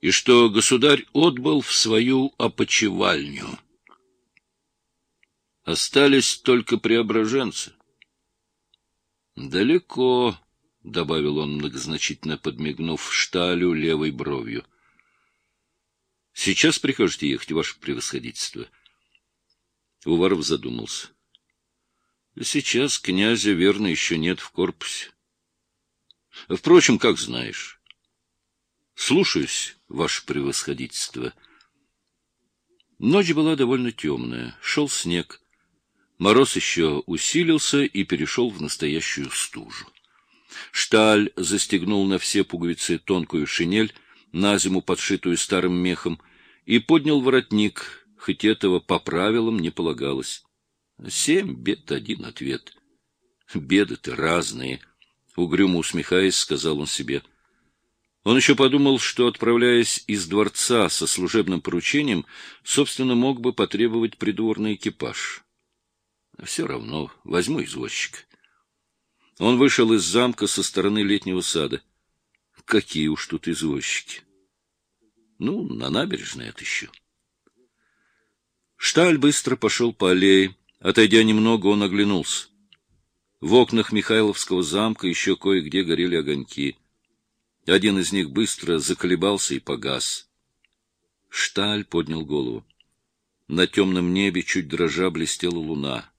и что государь отбыл в свою опочивальню. Остались только преображенцы. Далеко, — добавил он, многозначительно подмигнув шталю левой бровью. — Сейчас прикажете ехать, ваше превосходительство. Уваров задумался. — Сейчас князя, верно, еще нет в корпусе. Впрочем, как знаешь. Слушаюсь, ваше превосходительство. Ночь была довольно темная, шел снег. Мороз еще усилился и перешел в настоящую стужу. Шталь застегнул на все пуговицы тонкую шинель, на зиму подшитую старым мехом, и поднял воротник, хоть этого по правилам не полагалось. Семь бед, один ответ. Беды-то разные, — угрюмо усмехаясь, сказал он себе. Он еще подумал, что, отправляясь из дворца со служебным поручением, собственно, мог бы потребовать придворный экипаж. Все равно возьму извозчика. Он вышел из замка со стороны летнего сада. Какие уж тут извозчики. Ну, на набережной отыщу. Шталь быстро пошел по аллее. Отойдя немного, он оглянулся. В окнах Михайловского замка еще кое-где горели огоньки. Один из них быстро заколебался и погас. Шталь поднял голову. На темном небе чуть дрожа блестела луна.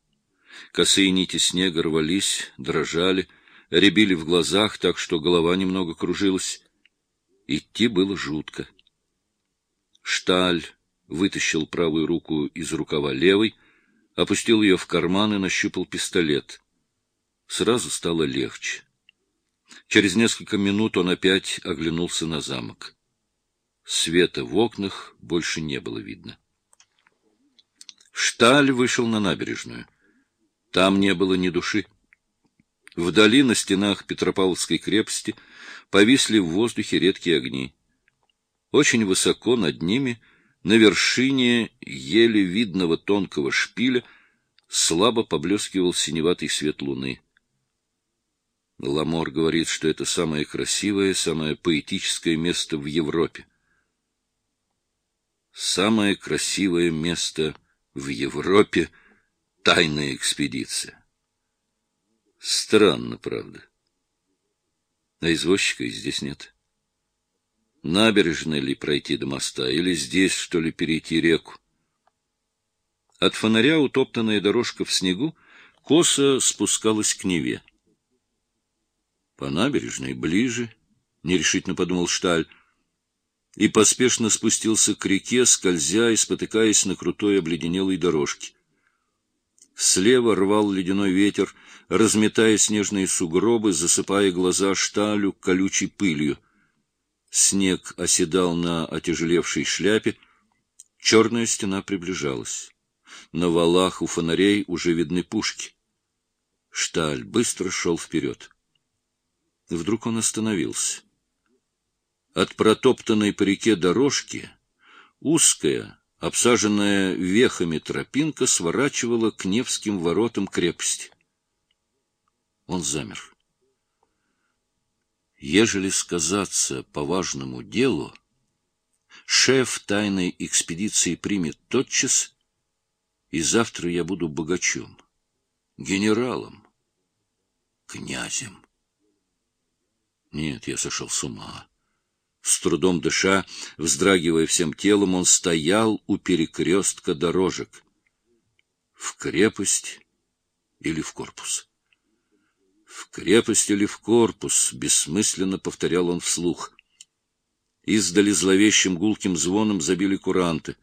Косые нити снега рвались, дрожали, рябили в глазах так, что голова немного кружилась. Идти было жутко. Шталь вытащил правую руку из рукава левой, опустил ее в карман и нащупал пистолет. Сразу стало легче. Через несколько минут он опять оглянулся на замок. Света в окнах больше не было видно. Шталь вышел на набережную. Там не было ни души. Вдали на стенах Петропавловской крепости повисли в воздухе редкие огни. Очень высоко над ними, на вершине еле видного тонкого шпиля, слабо поблескивал синеватый свет луны. Ламор говорит, что это самое красивое, самое поэтическое место в Европе. Самое красивое место в Европе — Тайная экспедиция. Странно, правда. А извозчика здесь нет. Набережной ли пройти до моста, или здесь, что ли, перейти реку? От фонаря утоптанная дорожка в снегу косо спускалась к Неве. По набережной ближе, — нерешительно подумал Шталь, и поспешно спустился к реке, скользя и спотыкаясь на крутой обледенелой дорожке. Слева рвал ледяной ветер, разметая снежные сугробы, засыпая глаза шталю колючей пылью. Снег оседал на отяжелевшей шляпе. Черная стена приближалась. На валах у фонарей уже видны пушки. Шталь быстро шел вперед. Вдруг он остановился. От протоптанной по реке дорожки узкая, Обсаженная вехами тропинка сворачивала к Невским воротам крепости. Он замер. Ежели сказаться по важному делу, шеф тайной экспедиции примет тотчас, и завтра я буду богачом, генералом, князем. Нет, я сошел с ума. С трудом дыша, вздрагивая всем телом, он стоял у перекрестка дорожек. В крепость или в корпус? В крепость или в корпус, бессмысленно повторял он вслух. Издали зловещим гулким звоном забили куранты.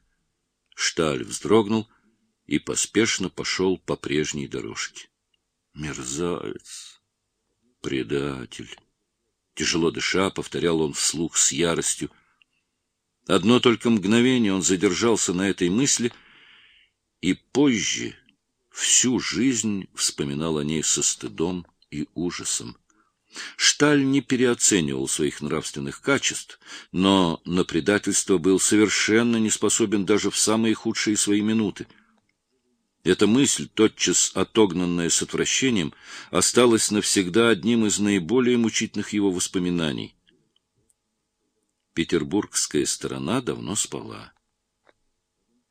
Шталь вздрогнул и поспешно пошел по прежней дорожке. Мерзавец, предатель. Тяжело дыша, повторял он вслух с яростью. Одно только мгновение он задержался на этой мысли, и позже всю жизнь вспоминал о ней со стыдом и ужасом. Шталь не переоценивал своих нравственных качеств, но на предательство был совершенно не способен даже в самые худшие свои минуты. Эта мысль, тотчас отогнанная с отвращением, осталась навсегда одним из наиболее мучительных его воспоминаний. Петербургская сторона давно спала.